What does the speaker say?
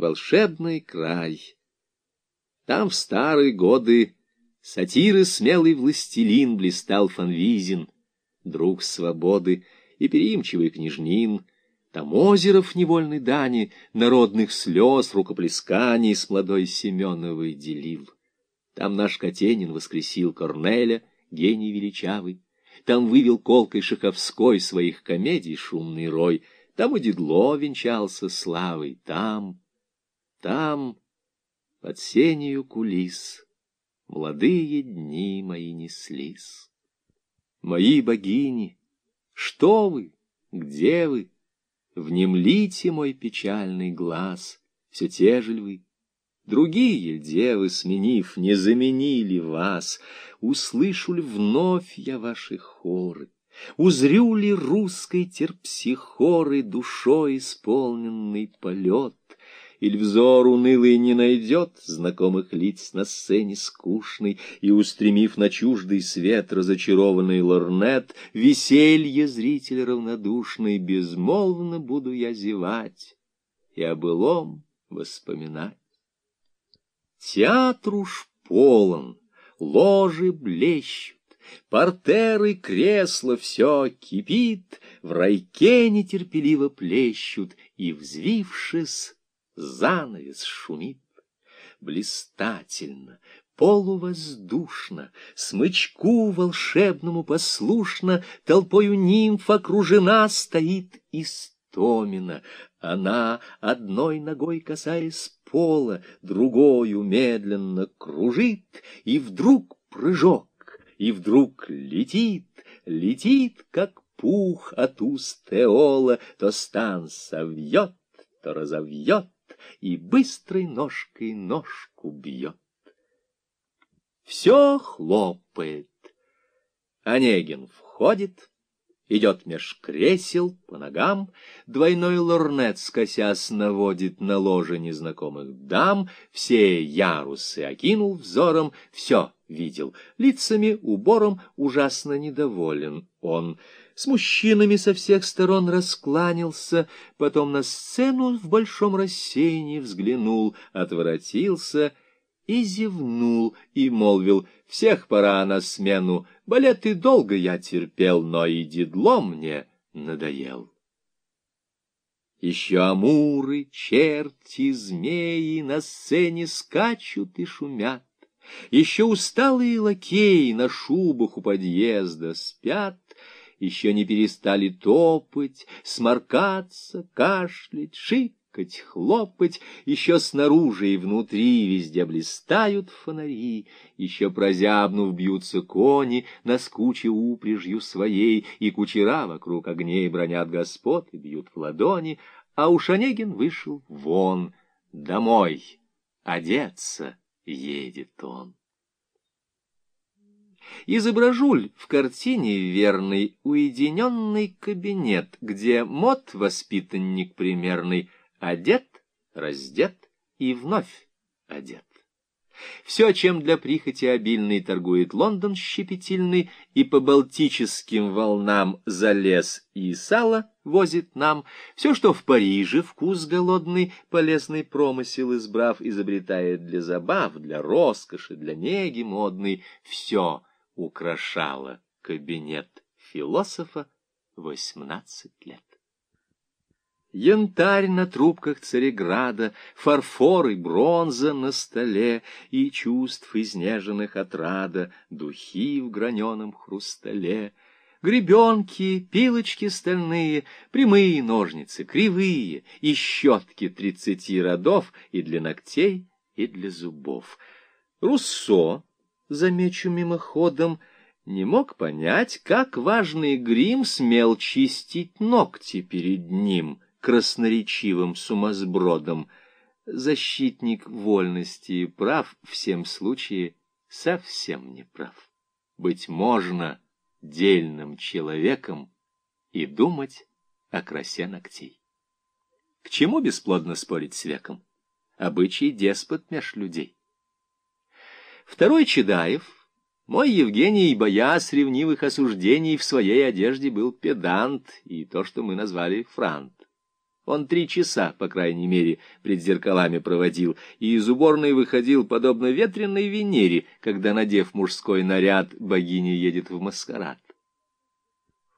волшебный край. Там в старые годы сатиры смелый властелин блистал Фанвизин, друг свободы и переимчивый княжнин, там озеров невольной дани, народных слез, рукоплесканий с молодой Семеновой делил. Там наш Катенин воскресил Корнеля, гений величавый, там вывел колкой Шаховской своих комедий шумный рой, там и Дедло венчался славой, там, там, под сенью кулис, молодые дни мои неслись. Мои богини, что вы, где вы? Внемлите мой печальный глаз, все те же ль Другие девы, сменив, не заменили вас. Услышу ли вновь я ваши хоры? Узрю ли русской терпсихоры душой исполненный полет? Или взор унылый не найдет знакомых лиц на сцене скучной, И, устремив на чуждый свет разочарованный лорнет, Веселье зритель равнодушный, безмолвно буду я зевать И о былом воспоминать. Театр уж полон, ложи блещут, Портеры, кресла, все кипит, В райке нетерпеливо плещут, И, взвившись, занавес шумит. Блистательно, полувоздушно, Смычку волшебному послушно, Толпою нимф окружена стоит Истомина. Она, одной ногой касаясь пола, Другою медленно кружит, И вдруг прыжок, и вдруг летит, Летит, как пух от уст Эола, То стан совьет, то разовьет и быстрой ножкой ножку бьет. Все хлопает. Онегин входит, идет меж кресел по ногам, двойной лорнет, скосясь, наводит на ложе незнакомых дам, все ярусы окинул взором, все видел, лицами, убором ужасно недоволен он — с мужчинами со всех сторон раскланялся, потом на сцену в большом рассеянии взглянул, отворотился и зевнул, и молвил, «Всех пора на смену, балеты долго я терпел, но и дедло мне надоел». Еще амуры, черти, змеи на сцене скачут и шумят. Еще усталые лакеи на шубах у подъезда спят, еще не перестали топать, сморкаться, кашлять, шикать, хлопать, еще снаружи и внутри везде блистают фонари, еще прозябнув бьются кони, наскуче упряжью своей, и кучера вокруг огней бронят господ и бьют в ладони, а уж Онегин вышел вон, домой, одеться едет он. Изображу в картине верный уединенный кабинет, где мод воспитанник примерный одет, раздет и вновь одет. Все, чем для прихоти обильный торгует Лондон щепетильный, и по балтическим волнам за лес и сало возит нам, все, что в Париже вкус голодный, полезный промысел избрав, изобретает для забав, для роскоши, для неги модный, все — украшала кабинет философа восемнадцать лет. Янтарь на трубках Цареграда, фарфор и бронза на столе, И чувств изнеженных отрада, духи в граненом хрустале, Гребенки, пилочки стальные, прямые ножницы, кривые, И щетки тридцати родов и для ногтей, и для зубов. Руссо замечу мимоходом, не мог понять, как важный грим смел чистить ногти перед ним, красноречивым сумасбродом. Защитник вольности и прав всем случае совсем не прав. Быть можно дельным человеком и думать о красе ногтей. К чему бесплодно спорить с веком? Обычай деспот меж людей. Второй Чедаев, мой Евгений, боясь ревнивых осуждений, в своей одежде был педант и то, что мы назвали франт. Он три часа, по крайней мере, пред зеркалами проводил, и из уборной выходил, подобно ветреной Венере, когда, надев мужской наряд, богиня едет в маскарад.